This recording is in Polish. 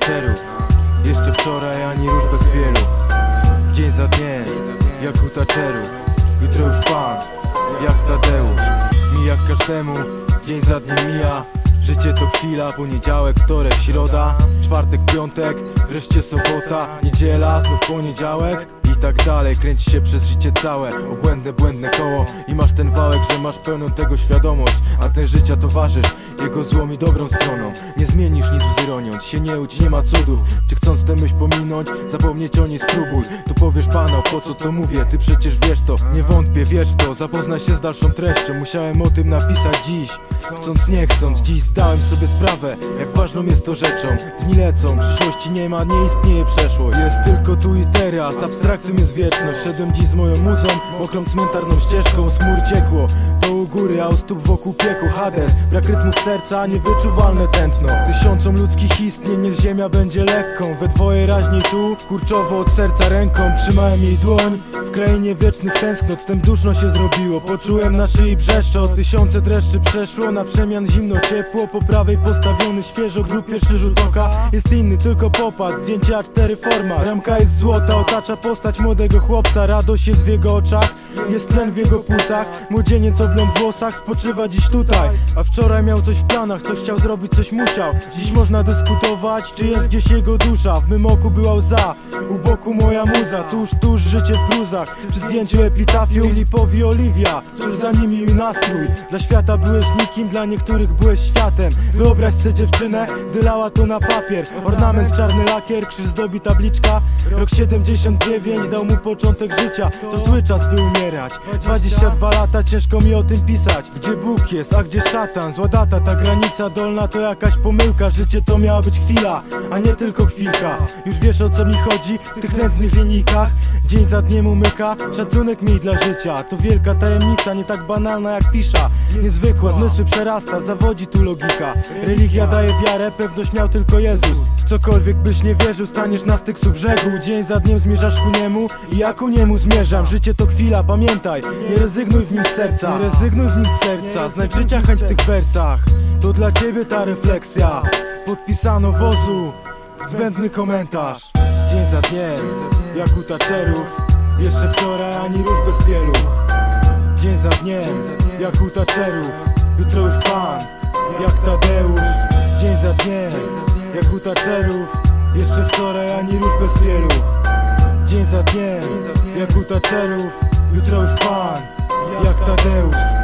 raczerów Jeszcze wczoraj ani róż bez wielu. Dzień za dniem, jak u taczerów Jutro już pan, jak Tadeusz. Mija każdemu, dzień za dniem mija. Życie to chwila, poniedziałek, wtorek, środa. Czwartek, piątek, wreszcie sobota. Niedziela, znów poniedziałek tak dalej, kręci się przez życie całe. Obłędne, błędne koło. I masz ten wałek, że masz pełną tego świadomość. A ten życia towarzysz. Jego złą i dobrą stroną. Nie zmienisz nic łzy roniąc Się nie łudź, nie ma cudów. Czy chcąc tę myśl pominąć? Zapomnieć o niej spróbuj. Tu powiesz pana, po co to mówię? Ty przecież wiesz to. Nie wątpię, wierz w to. Zapoznaj się z dalszą treścią. Musiałem o tym napisać dziś. Chcąc, nie chcąc Dziś zdałem sobie sprawę Jak ważną jest to rzeczą. Dni lecą, przyszłości nie ma Nie istnieje przeszłość. Jest tylko tu i teraz Abstrakcją jest wieczność. Szedłem dziś z moją muzą Mokrą cmentarną ścieżką chmur ciekło u góry, a u stóp wokół pieku Hades, brak rytmów serca Niewyczuwalne tętno. Tysiącom ludzkich istnień Niech ziemia będzie lekką. We dwoje raźniej tu Kurczowo od serca ręką. Trzymałem jej dłoń W krainie wiecznych tęsknot. Wtem duszno się zrobiło Poczułem na szyi brzeszczot Tysiące dreszczy przeszło Na przemian zimno ciepło. Po prawej postawiony świeżo Grób pierwszy rzut oka. Jest inny, tylko popatrz. Zdjęcie A4 forma. Ramka jest złota Otacza postać młodego chłopca. Radość jest w jego oczach Jest tlen w jego płucach. Młodzieniec o blond włosach Spoczywa dziś tutaj. A wczoraj miał coś w planach Coś chciał zrobić, coś musiał Dziś można dyskutować Czy jest gdzieś jego dusza. W mym oku była łza U boku moja muza. Tuż, tuż życie w gruzach Przy zdjęciu epitafium Filipowi Oliwia. Cóż za nimi i nastrój. Dla świata byłeś nikim Dla niektórych byłeś światem. Wyobraź sobie dziewczynę Gdy lała to na papier. Ornament czarny lakier Krzyż zdobi tabliczka. Rok 79 dał mu początek życia. To zły czas by umierać. 22 lata ciężko mi o tym pisać Gdzie Bóg jest, a gdzie szatan? Zła data, ta granica dolna to jakaś pomyłka Życie to miała być chwila, a nie tylko chwilka Już wiesz o co mi chodzi? W tych nędznych linijkach. Dzień za dniem umyka, szacunek miej dla życia. To wielka tajemnica, nie tak banalna jak fisza. Niezwykła, zmysły przerasta, zawodzi tu logika. Religia daje wiarę, pewność miał tylko Jezus. Cokolwiek byś nie wierzył, staniesz na styksu brzegu Dzień za dniem zmierzasz ku niemu i ja ku niemu zmierzam. Życie to chwila, pamiętaj, nie rezygnuj w nim z serca. Nie rezygnuj w nim z serca, znajdź życia chęć w tych wersach. To dla ciebie ta refleksja Podpisano wozu, zbędny komentarz. Dzień za dniem, jak u taczerów. Jeszcze wczoraj ani róż bez pielu Dzień za dniem, jak u taczerów. Jutro już pan, jak Tadeusz. Dzień za dniem, jak u taczerów. Jeszcze wczoraj ani róż bez pielu Dzień za dniem, jak u taczerów. Jutro już pan, jak Tadeusz